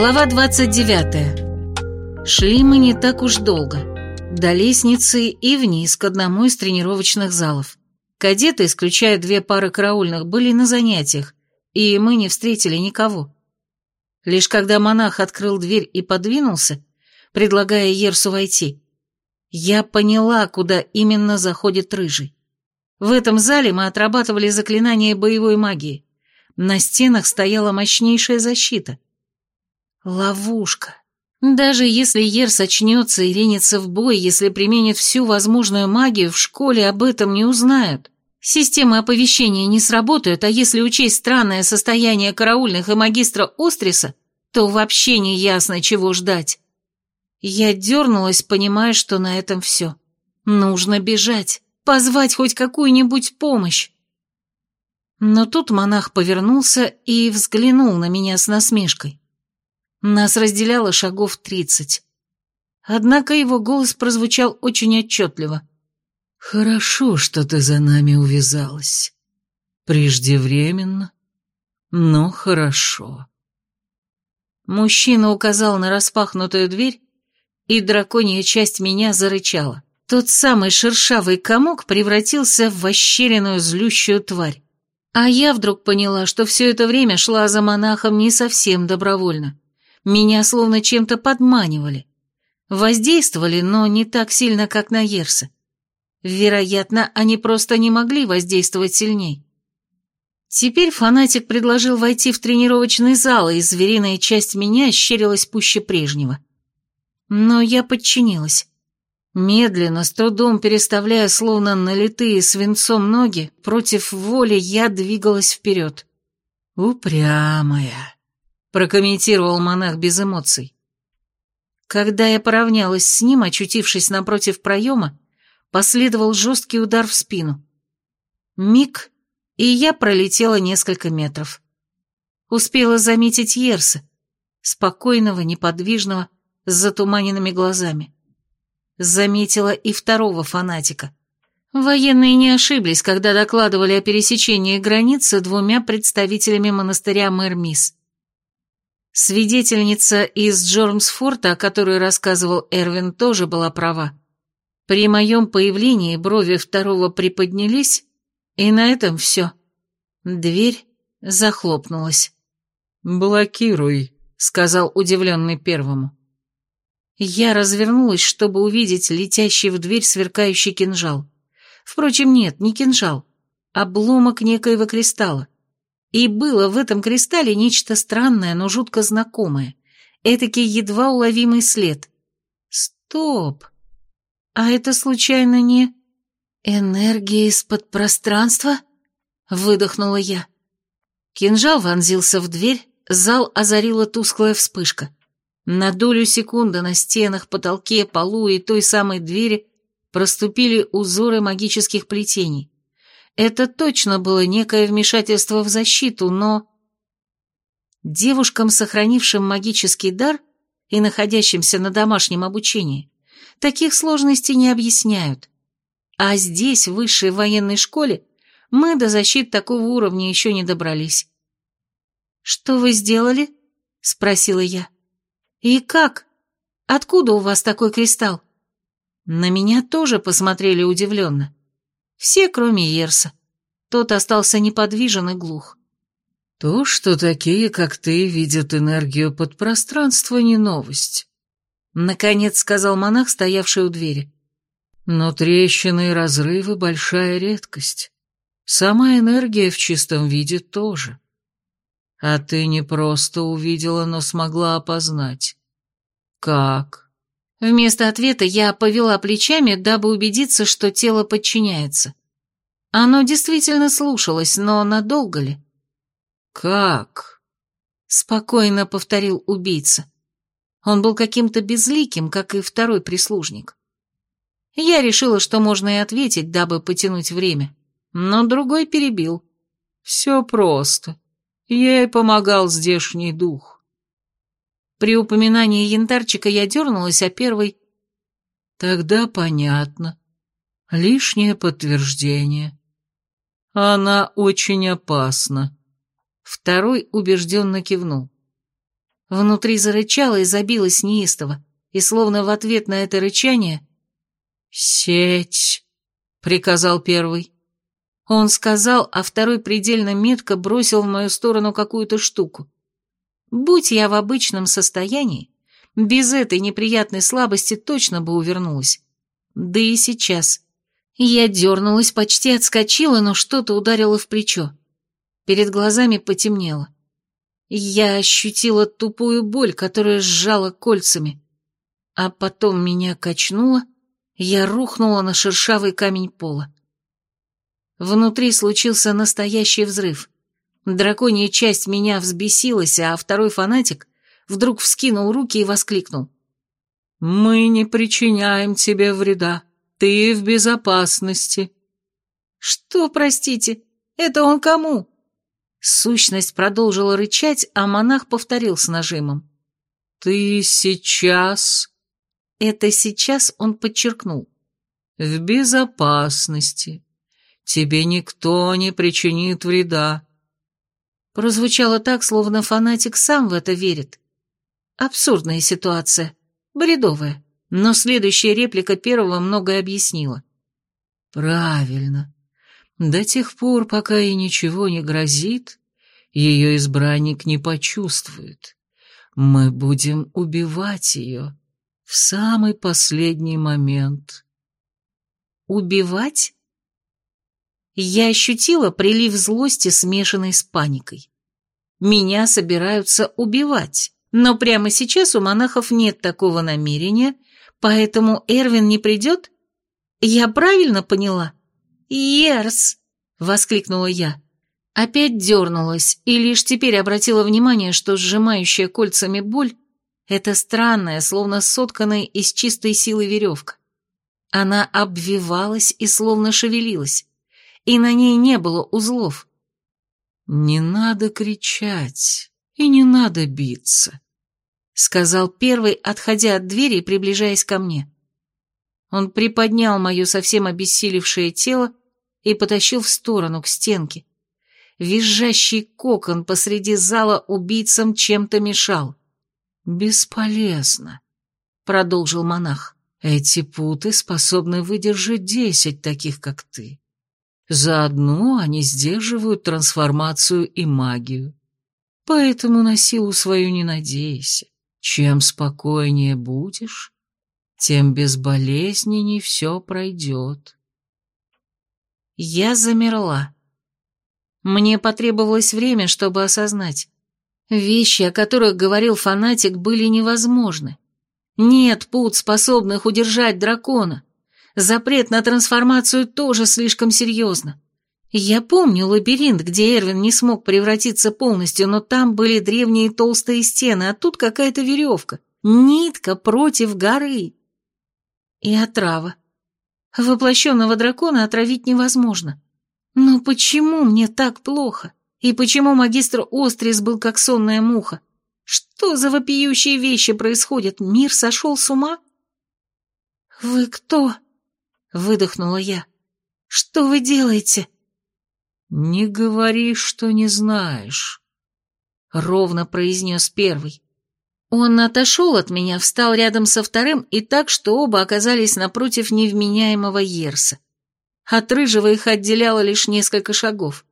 Глава 29. Шли мы не так уж долго. До лестницы и вниз к одному из тренировочных залов. Кадеты, исключая две пары караульных, были на занятиях, и мы не встретили никого. Лишь когда монах открыл дверь и подвинулся, предлагая Ерсу войти, я поняла, куда именно заходит рыжий. В этом зале мы отрабатывали заклинания боевой магии. На стенах стояла мощнейшая защита. Ловушка. Даже если Ерс очнется и ринется в бой, если применит всю возможную магию, в школе об этом не узнают. Системы оповещения не сработают, а если учесть странное состояние караульных и магистра Остриса, то вообще не ясно, чего ждать. Я дернулась, понимая, что на этом все. Нужно бежать, позвать хоть какую-нибудь помощь. Но тут монах повернулся и взглянул на меня с насмешкой. Нас разделяло шагов тридцать. Однако его голос прозвучал очень отчетливо. «Хорошо, что ты за нами увязалась. Преждевременно, но хорошо». Мужчина указал на распахнутую дверь, и драконья часть меня зарычала. Тот самый шершавый комок превратился в ощеренную злющую тварь. А я вдруг поняла, что все это время шла за монахом не совсем добровольно. Меня словно чем-то подманивали. Воздействовали, но не так сильно, как на Ерса. Вероятно, они просто не могли воздействовать сильней. Теперь фанатик предложил войти в тренировочный зал, и звериная часть меня щерилась пуще прежнего. Но я подчинилась. Медленно, с трудом переставляя словно налитые свинцом ноги, против воли я двигалась вперед. «Упрямая», — прокомментировал монах без эмоций. Когда я поравнялась с ним, очутившись напротив проема, последовал жесткий удар в спину. Миг, и я пролетела несколько метров. Успела заметить Ерса, спокойного, неподвижного, с затуманенными глазами заметила и второго фанатика. Военные не ошиблись, когда докладывали о пересечении границы двумя представителями монастыря Мэрмис. Свидетельница из Джормсфорта, о которой рассказывал Эрвин, тоже была права. При моем появлении брови второго приподнялись, и на этом все. Дверь захлопнулась. «Блокируй», — сказал удивленный первому. Я развернулась, чтобы увидеть летящий в дверь сверкающий кинжал. Впрочем, нет, не кинжал, обломок некоего кристалла. И было в этом кристалле нечто странное, но жутко знакомое. Этакий едва уловимый след. Стоп! А это случайно не... Энергия из-под пространства? Выдохнула я. Кинжал вонзился в дверь, зал озарила тусклая вспышка. На долю секунды на стенах, потолке, полу и той самой двери проступили узоры магических плетений. Это точно было некое вмешательство в защиту, но... Девушкам, сохранившим магический дар и находящимся на домашнем обучении, таких сложностей не объясняют. А здесь, в высшей военной школе, мы до защит такого уровня еще не добрались. «Что вы сделали?» — спросила я. «И как? Откуда у вас такой кристалл?» На меня тоже посмотрели удивленно. Все, кроме Ерса. Тот остался неподвижен и глух. «То, что такие, как ты, видят энергию подпространства, не новость», — наконец сказал монах, стоявший у двери. «Но трещины и разрывы — большая редкость. Сама энергия в чистом виде тоже. А ты не просто увидела, но смогла опознать. Как? Вместо ответа я повела плечами, дабы убедиться, что тело подчиняется. Оно действительно слушалось, но надолго ли? Как? Спокойно повторил убийца. Он был каким-то безликим, как и второй прислужник. Я решила, что можно и ответить, дабы потянуть время, но другой перебил. Все просто. Ей помогал здешний дух. При упоминании янтарчика я дернулась, а первый... Тогда понятно. Лишнее подтверждение. Она очень опасна. Второй убежденно кивнул. Внутри зарычало и забилось неистово, и словно в ответ на это рычание «Сеть!» — приказал первый. Он сказал, а второй предельно метко бросил в мою сторону какую-то штуку. Будь я в обычном состоянии, без этой неприятной слабости точно бы увернулась. Да и сейчас. Я дернулась, почти отскочила, но что-то ударило в плечо. Перед глазами потемнело. Я ощутила тупую боль, которая сжала кольцами. А потом меня качнуло, я рухнула на шершавый камень пола. Внутри случился настоящий взрыв. Драконья часть меня взбесилась, а второй фанатик вдруг вскинул руки и воскликнул. «Мы не причиняем тебе вреда. Ты в безопасности». «Что, простите? Это он кому?» Сущность продолжила рычать, а монах повторил с нажимом. «Ты сейчас...» Это сейчас он подчеркнул. «В безопасности. Тебе никто не причинит вреда». Прозвучало так, словно фанатик сам в это верит. Абсурдная ситуация. Бредовая. Но следующая реплика первого многое объяснила. «Правильно. До тех пор, пока ей ничего не грозит, ее избранник не почувствует. Мы будем убивать ее в самый последний момент». «Убивать?» Я ощутила прилив злости, смешанный с паникой. Меня собираются убивать, но прямо сейчас у монахов нет такого намерения, поэтому Эрвин не придет? Я правильно поняла? «Ерс!» — воскликнула я. Опять дернулась и лишь теперь обратила внимание, что сжимающая кольцами боль — это странная, словно сотканная из чистой силы веревка. Она обвивалась и словно шевелилась и на ней не было узлов. «Не надо кричать и не надо биться», — сказал первый, отходя от двери и приближаясь ко мне. Он приподнял мое совсем обессилевшее тело и потащил в сторону, к стенке. Визжащий кокон посреди зала убийцам чем-то мешал. «Бесполезно», — продолжил монах. «Эти путы способны выдержать десять таких, как ты. Заодно они сдерживают трансформацию и магию. Поэтому на силу свою не надейся. Чем спокойнее будешь, тем безболезненней все пройдет. Я замерла. Мне потребовалось время, чтобы осознать. Вещи, о которых говорил фанатик, были невозможны. Нет пут, способных удержать дракона. Запрет на трансформацию тоже слишком серьезно. Я помню лабиринт, где Эрвин не смог превратиться полностью, но там были древние толстые стены, а тут какая-то веревка. Нитка против горы. И отрава. Воплощенного дракона отравить невозможно. Но почему мне так плохо? И почему магистр Острис был как сонная муха? Что за вопиющие вещи происходят? Мир сошел с ума? «Вы кто?» Выдохнула я. «Что вы делаете?» «Не говори, что не знаешь», — ровно произнес первый. Он отошел от меня, встал рядом со вторым и так, что оба оказались напротив невменяемого Ерса. От рыжего их отделяло лишь несколько шагов.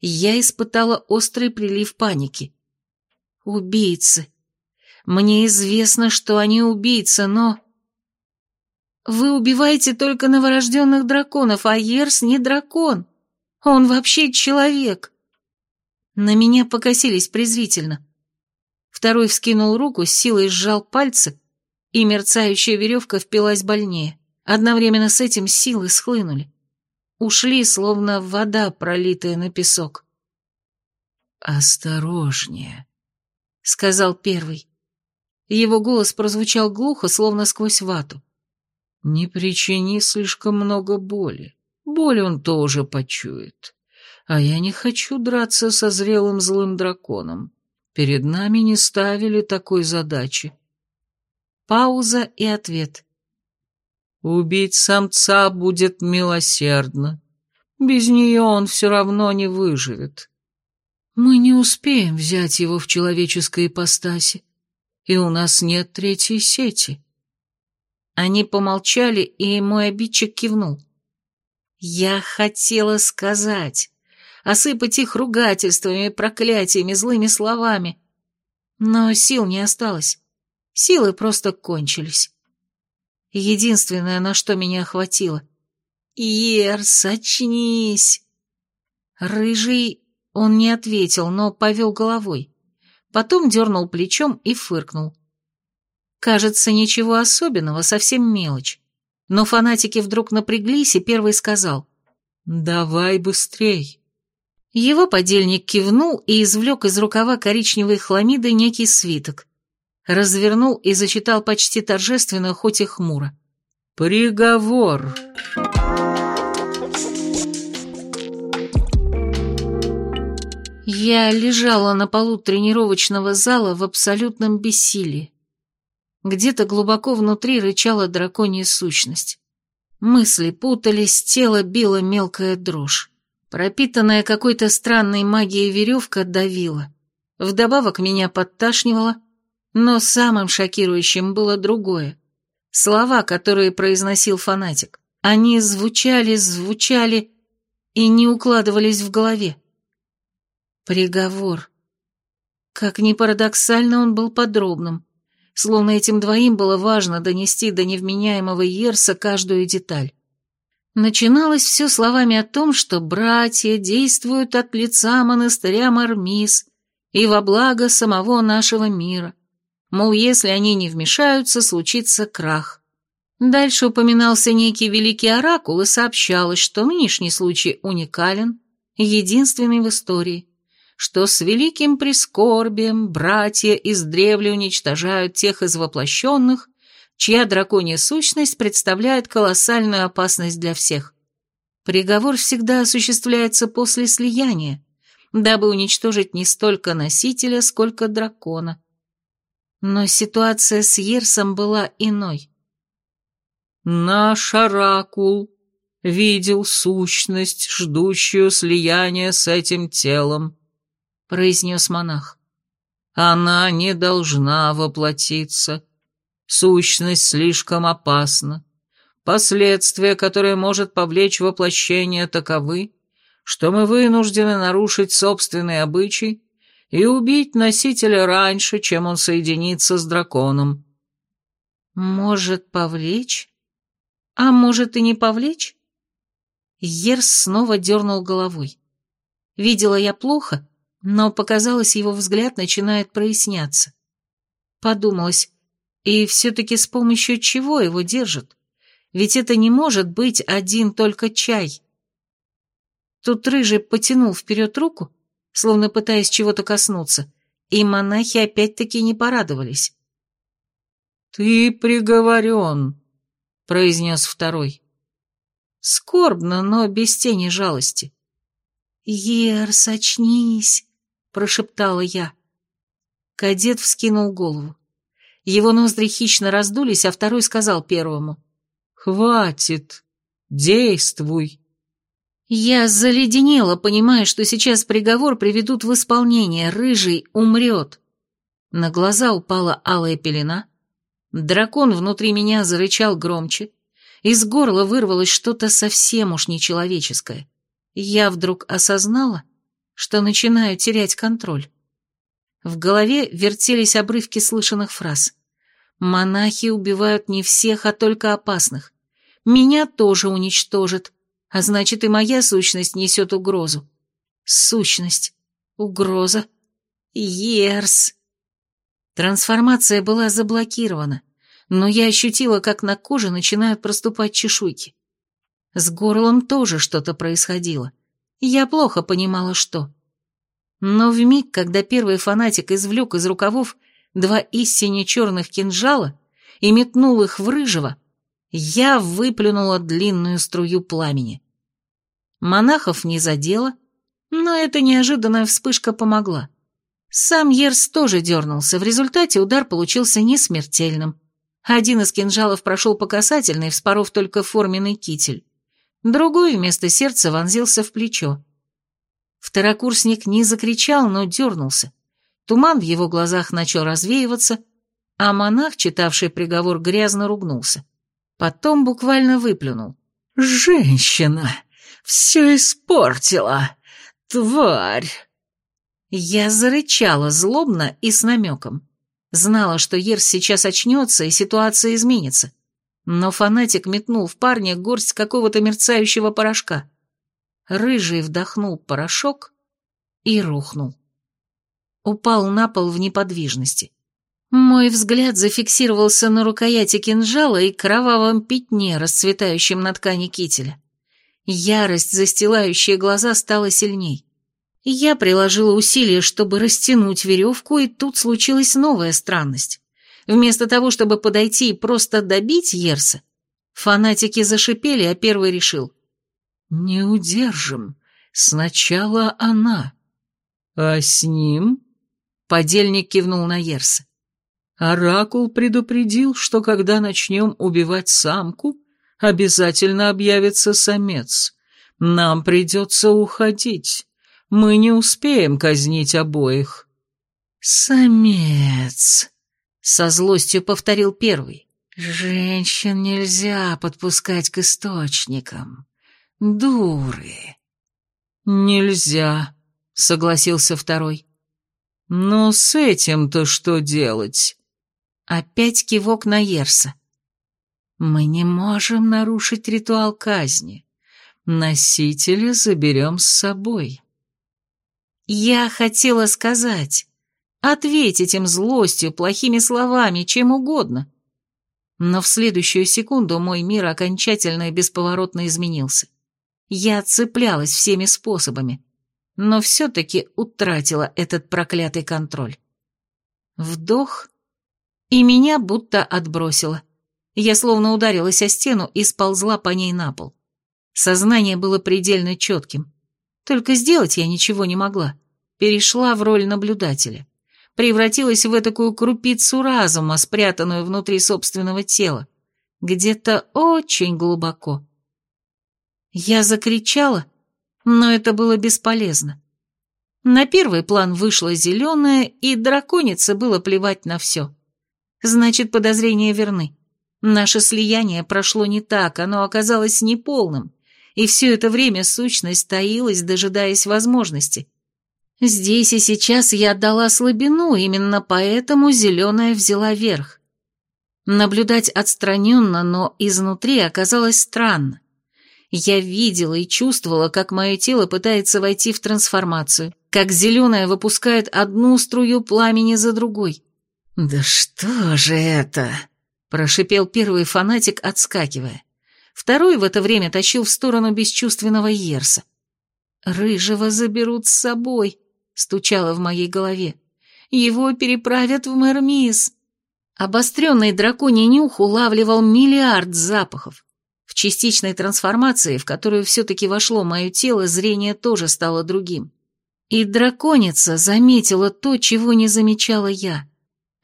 Я испытала острый прилив паники. Убийцы. Мне известно, что они убийцы, но... Вы убиваете только новорожденных драконов, а Ерс не дракон. Он вообще человек. На меня покосились презрительно. Второй вскинул руку, с силой сжал пальцы, и мерцающая веревка впилась больнее. Одновременно с этим силы схлынули. Ушли, словно вода, пролитая на песок. «Осторожнее», — сказал первый. Его голос прозвучал глухо, словно сквозь вату. Не причини слишком много боли. Боль он тоже почует. А я не хочу драться со зрелым злым драконом. Перед нами не ставили такой задачи. Пауза и ответ. Убить самца будет милосердно. Без нее он все равно не выживет. Мы не успеем взять его в человеческой ипостаси, и у нас нет третьей сети. Они помолчали, и мой обидчик кивнул. Я хотела сказать, осыпать их ругательствами, проклятиями, злыми словами. Но сил не осталось. Силы просто кончились. Единственное, на что меня охватило. «Ерс, очнись!» Рыжий, он не ответил, но повел головой. Потом дернул плечом и фыркнул. Кажется, ничего особенного, совсем мелочь. Но фанатики вдруг напряглись, и первый сказал «Давай быстрей». Его подельник кивнул и извлек из рукава коричневой хламиды некий свиток. Развернул и зачитал почти торжественно, хоть и хмуро. «Приговор!» Я лежала на полу тренировочного зала в абсолютном бессилии. Где-то глубоко внутри рычала драконья сущность. Мысли путались, тело било мелкая дрожь. Пропитанная какой-то странной магией веревка давила. Вдобавок меня подташнивало, но самым шокирующим было другое. Слова, которые произносил фанатик. Они звучали, звучали и не укладывались в голове. Приговор. Как ни парадоксально, он был подробным словно этим двоим было важно донести до невменяемого Ерса каждую деталь. Начиналось все словами о том, что братья действуют от лица монастыря Мармис и во благо самого нашего мира. Мол, если они не вмешаются, случится крах. Дальше упоминался некий великий оракул и сообщалось, что нынешний случай уникален, единственный в истории что с великим прискорбием братья издревле уничтожают тех из воплощенных, чья драконья сущность представляет колоссальную опасность для всех. Приговор всегда осуществляется после слияния, дабы уничтожить не столько носителя, сколько дракона. Но ситуация с Ерсом была иной. «Наш оракул видел сущность, ждущую слияния с этим телом», — произнес монах. «Она не должна воплотиться. Сущность слишком опасна. Последствия, которые может повлечь воплощение, таковы, что мы вынуждены нарушить собственный обычай и убить носителя раньше, чем он соединится с драконом». «Может повлечь? А может и не повлечь?» Ерс снова дернул головой. «Видела я плохо?» Но, показалось, его взгляд начинает проясняться. Подумалось, и все-таки с помощью чего его держат? Ведь это не может быть один только чай. Тут Рыжий потянул вперед руку, словно пытаясь чего-то коснуться, и монахи опять-таки не порадовались. «Ты приговорен», — произнес второй. Скорбно, но без тени жалости. «Ерс, очнись!» Прошептала я. Кадет вскинул голову. Его ноздри хищно раздулись, а второй сказал первому. «Хватит! Действуй!» Я заледенела, понимая, что сейчас приговор приведут в исполнение, рыжий умрет. На глаза упала алая пелена. Дракон внутри меня зарычал громче. Из горла вырвалось что-то совсем уж нечеловеческое. Я вдруг осознала, что начинаю терять контроль. В голове вертелись обрывки слышанных фраз. «Монахи убивают не всех, а только опасных. Меня тоже уничтожат, а значит и моя сущность несет угрозу. Сущность. Угроза. Ерс». Трансформация была заблокирована, но я ощутила, как на коже начинают проступать чешуйки. С горлом тоже что-то происходило. Я плохо понимала, что. Но в миг, когда первый фанатик извлек из рукавов два истине черных кинжала и метнул их в рыжего, я выплюнула длинную струю пламени. Монахов не задело, но эта неожиданная вспышка помогла. Сам Ерс тоже дернулся, в результате удар получился несмертельным. Один из кинжалов прошел по касательной, вспоров только форменный китель другой вместо сердца вонзился в плечо. Второкурсник не закричал, но дернулся. Туман в его глазах начал развеиваться, а монах, читавший приговор, грязно ругнулся. Потом буквально выплюнул. «Женщина! Все испортила! Тварь!» Я зарычала злобно и с намеком. Знала, что Ерс сейчас очнется и ситуация изменится. Но фанатик метнул в парня горсть какого-то мерцающего порошка. Рыжий вдохнул порошок и рухнул. Упал на пол в неподвижности. Мой взгляд зафиксировался на рукояти кинжала и кровавом пятне, расцветающем на ткани кителя. Ярость, застилающая глаза, стала сильней. Я приложила усилия, чтобы растянуть веревку, и тут случилась новая странность. Вместо того, чтобы подойти и просто добить Ерса, фанатики зашипели, а первый решил. «Не удержим. Сначала она». «А с ним?» — подельник кивнул на Ерса. «Оракул предупредил, что когда начнем убивать самку, обязательно объявится самец. Нам придется уходить» мы не успеем казнить обоих». «Самец», — со злостью повторил первый. «Женщин нельзя подпускать к источникам. Дуры». «Нельзя», — согласился второй. «Но с этим-то что делать?» Опять кивок на Ерса. «Мы не можем нарушить ритуал казни. Носителя заберем с собой». Я хотела сказать, ответить им злостью, плохими словами, чем угодно. Но в следующую секунду мой мир окончательно и бесповоротно изменился. Я цеплялась всеми способами, но все-таки утратила этот проклятый контроль. Вдох, и меня будто отбросило. Я словно ударилась о стену и сползла по ней на пол. Сознание было предельно четким. Только сделать я ничего не могла. Перешла в роль наблюдателя. Превратилась в такую крупицу разума, спрятанную внутри собственного тела. Где-то очень глубоко. Я закричала, но это было бесполезно. На первый план вышла зеленая, и драконице было плевать на все. Значит, подозрения верны. Наше слияние прошло не так, оно оказалось неполным и все это время сущность таилась, дожидаясь возможности. Здесь и сейчас я отдала слабину, именно поэтому зеленая взяла верх. Наблюдать отстраненно, но изнутри оказалось странно. Я видела и чувствовала, как мое тело пытается войти в трансформацию, как зеленая выпускает одну струю пламени за другой. «Да что же это?» – прошипел первый фанатик, отскакивая. Второй в это время тащил в сторону бесчувственного Ерса. «Рыжего заберут с собой», — стучало в моей голове. «Его переправят в Мермис». Обостренный драконий нюх улавливал миллиард запахов. В частичной трансформации, в которую все-таки вошло мое тело, зрение тоже стало другим. И драконица заметила то, чего не замечала я.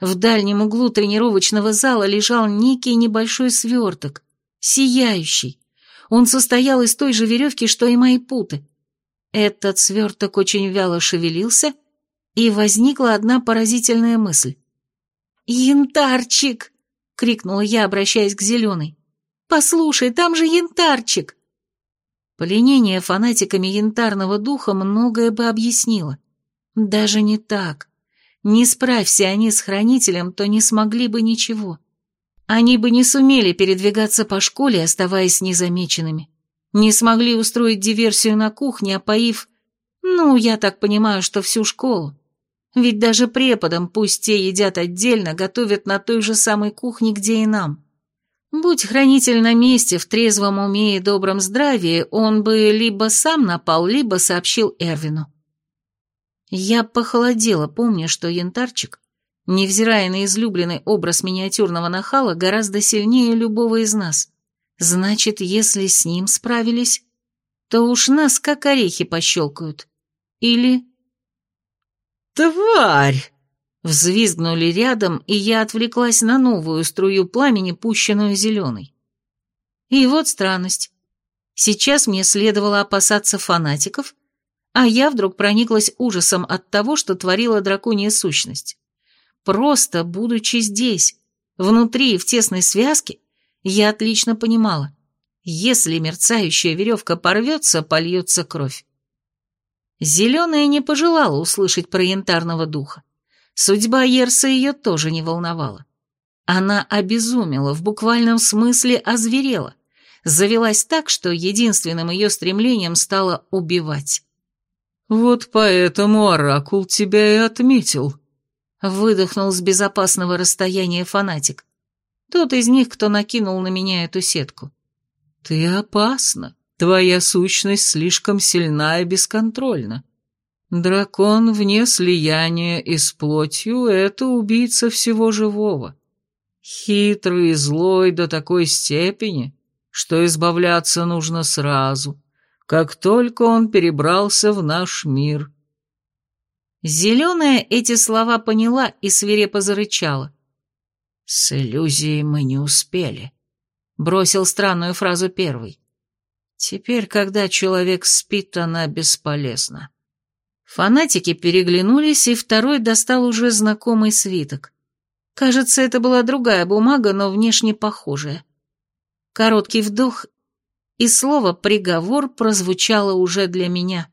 В дальнем углу тренировочного зала лежал некий небольшой сверток, сияющий. Он состоял из той же веревки, что и мои путы. Этот сверток очень вяло шевелился, и возникла одна поразительная мысль. «Янтарчик!» — крикнула я, обращаясь к зеленой. «Послушай, там же янтарчик!» Пленение фанатиками янтарного духа многое бы объяснило. Даже не так. Не справься они с хранителем, то не смогли бы ничего. Они бы не сумели передвигаться по школе, оставаясь незамеченными. Не смогли устроить диверсию на кухне, опоив, ну, я так понимаю, что всю школу. Ведь даже преподам, пусть те едят отдельно, готовят на той же самой кухне, где и нам. Будь хранитель на месте, в трезвом уме и добром здравии, он бы либо сам напал, либо сообщил Эрвину. Я похолодела, помня, что янтарчик невзирая на излюбленный образ миниатюрного нахала, гораздо сильнее любого из нас. Значит, если с ним справились, то уж нас как орехи пощелкают. Или... «Тварь!» Взвизгнули рядом, и я отвлеклась на новую струю пламени, пущенную зеленой. И вот странность. Сейчас мне следовало опасаться фанатиков, а я вдруг прониклась ужасом от того, что творила драконья сущность. Просто, будучи здесь, внутри, в тесной связке, я отлично понимала, если мерцающая веревка порвется, польется кровь. Зеленая не пожелала услышать про янтарного духа. Судьба Ерса ее тоже не волновала. Она обезумела, в буквальном смысле озверела, завелась так, что единственным ее стремлением стало убивать. «Вот поэтому Оракул тебя и отметил», — выдохнул с безопасного расстояния фанатик. Тот из них, кто накинул на меня эту сетку. «Ты опасна. Твоя сущность слишком сильна и бесконтрольна. Дракон вне слияния и с плотью — это убийца всего живого. Хитрый и злой до такой степени, что избавляться нужно сразу, как только он перебрался в наш мир». Зеленая эти слова поняла и свирепо зарычала. «С иллюзией мы не успели», — бросил странную фразу первый. «Теперь, когда человек спит, она бесполезна». Фанатики переглянулись, и второй достал уже знакомый свиток. Кажется, это была другая бумага, но внешне похожая. Короткий вдох, и слово «приговор» прозвучало уже для меня.